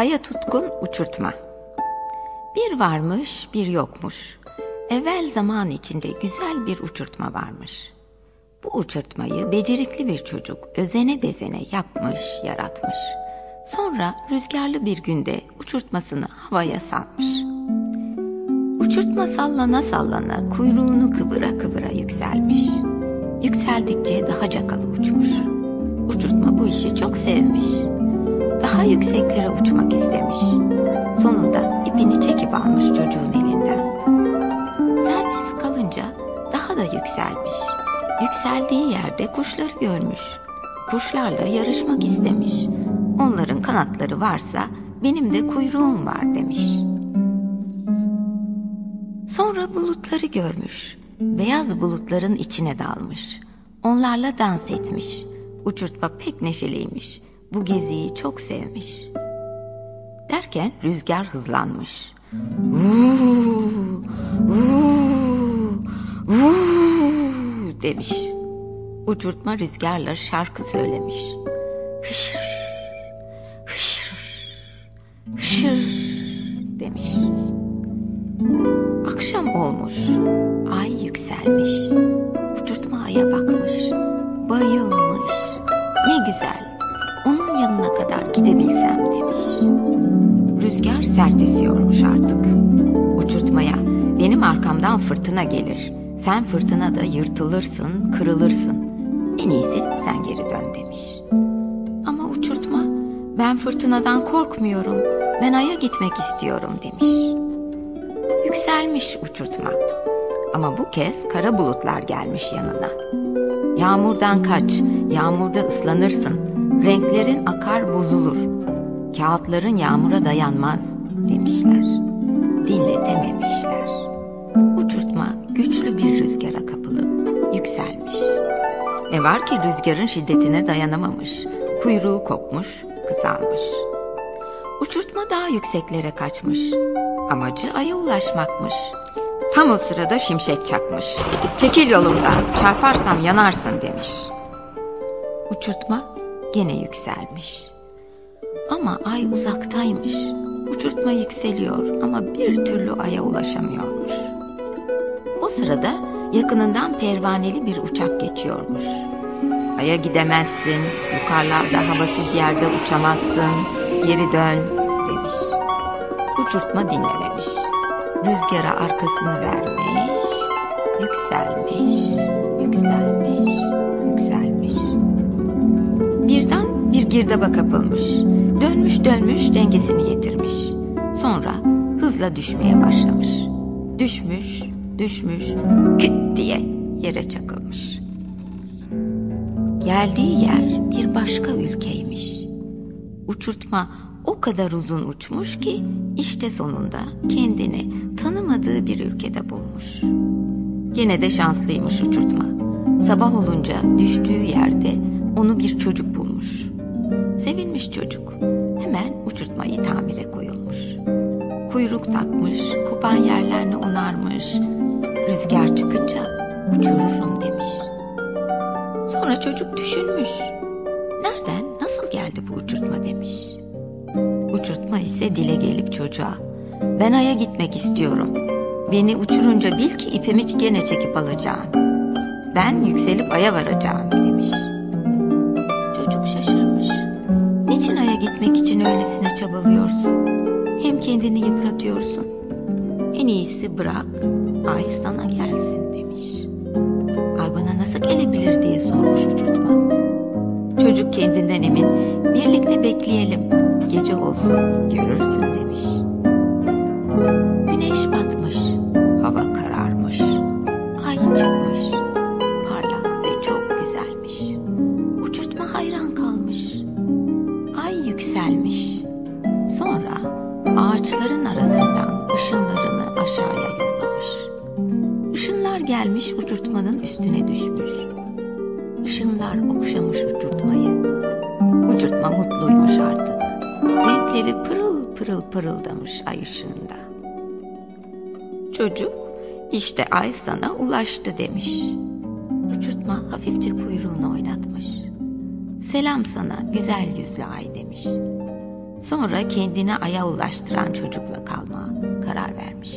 Aya tutkun uçurtma. Bir varmış, bir yokmuş. Evvel zaman içinde güzel bir uçurtma varmış. Bu uçurtmayı becerikli bir çocuk özene bezene yapmış, yaratmış. Sonra rüzgarlı bir günde uçurtmasını havaya salmış. Uçurtma sallana sallana kuyruğunu kıvıra kıvıra yükselmiş. Yükseldikçe daha cakalı uçmuş. Uçurtma bu işi çok sevmiş daha yükseklere uçmak istemiş. Sonunda ipini çekip almış çocuğun elinden. Serbest kalınca daha da yükselmiş. Yükseldiği yerde kuşları görmüş. Kuşlarla yarışmak istemiş. Onların kanatları varsa benim de kuyruğum var demiş. Sonra bulutları görmüş. Beyaz bulutların içine dalmış. Onlarla dans etmiş. Uçurtma pek neşeliymiş bu geziyi çok sevmiş. Derken rüzgar hızlanmış. Vuu, demiş. Uçurtma rüzgarla şarkı söylemiş. Hışır, hışır, hışır demiş. Akşam olmuş, ay yükselmiş. Uçurtma aya bakmış, bayılmış. Ne güzel, yanına kadar gidebilsem demiş. Rüzgar sert esiyormuş artık. Uçurtmaya benim arkamdan fırtına gelir. Sen fırtınada yırtılırsın, kırılırsın. En iyisi sen geri dön demiş. Ama uçurtma ben fırtınadan korkmuyorum. Ben aya gitmek istiyorum demiş. Yükselmiş uçurtma. Ama bu kez kara bulutlar gelmiş yanına. Yağmurdan kaç, yağmurda ıslanırsın renklerin akar bozulur, kağıtların yağmura dayanmaz demişler. Dinletememişler. Uçurtma güçlü bir rüzgara kapılıp yükselmiş. Ne var ki rüzgarın şiddetine dayanamamış, kuyruğu kopmuş, kısalmış. Uçurtma daha yükseklere kaçmış. Amacı aya ulaşmakmış. Tam o sırada şimşek çakmış. Çekil yolumdan, çarparsam yanarsın demiş. Uçurtma gene yükselmiş. Ama ay uzaktaymış. Uçurtma yükseliyor ama bir türlü aya ulaşamıyormuş. O sırada yakınından pervaneli bir uçak geçiyormuş. Aya gidemezsin, yukarılarda havasız yerde uçamazsın, geri dön demiş. Uçurtma dinlememiş. Rüzgara arkasını vermiş, yükselmiş, yükselmiş, girdaba kapılmış. Dönmüş dönmüş dengesini yitirmiş. Sonra hızla düşmeye başlamış. Düşmüş, düşmüş, küt diye yere çakılmış. Geldiği yer bir başka ülkeymiş. Uçurtma o kadar uzun uçmuş ki işte sonunda kendini tanımadığı bir ülkede bulmuş. Yine de şanslıymış uçurtma. Sabah olunca düştüğü yerde onu bir çocuk bulmuş. Sevinmiş çocuk. Hemen uçurtmayı tamire koyulmuş. Kuyruk takmış, kopan yerlerini onarmış. Rüzgar çıkınca uçururum demiş. Sonra çocuk düşünmüş. Nereden, nasıl geldi bu uçurtma demiş. Uçurtma ise dile gelip çocuğa. Ben aya gitmek istiyorum. Beni uçurunca bil ki ipimi gene çekip alacağım. Ben yükselip aya varacağım demiş. Gitmek için öylesine çabalıyorsun? Hem kendini yıpratıyorsun. En iyisi bırak, ay sana gelsin demiş. Ay bana nasıl gelebilir diye sormuş uçurtma. Çocuk kendinden emin, birlikte bekleyelim, gece olsun görürsün ağaçların arasından ışınlarını aşağıya yollamış. Işınlar gelmiş uçurtmanın üstüne düşmüş. Işınlar okşamış uçurtmayı. Uçurtma mutluymuş artık. Renkleri pırıl pırıl pırıldamış ay ışığında. Çocuk işte ay sana ulaştı demiş. Uçurtma hafifçe kuyruğunu oynatmış. Selam sana güzel yüzlü ay demiş. Sonra kendini aya ulaştıran çocukla kalma karar vermiş.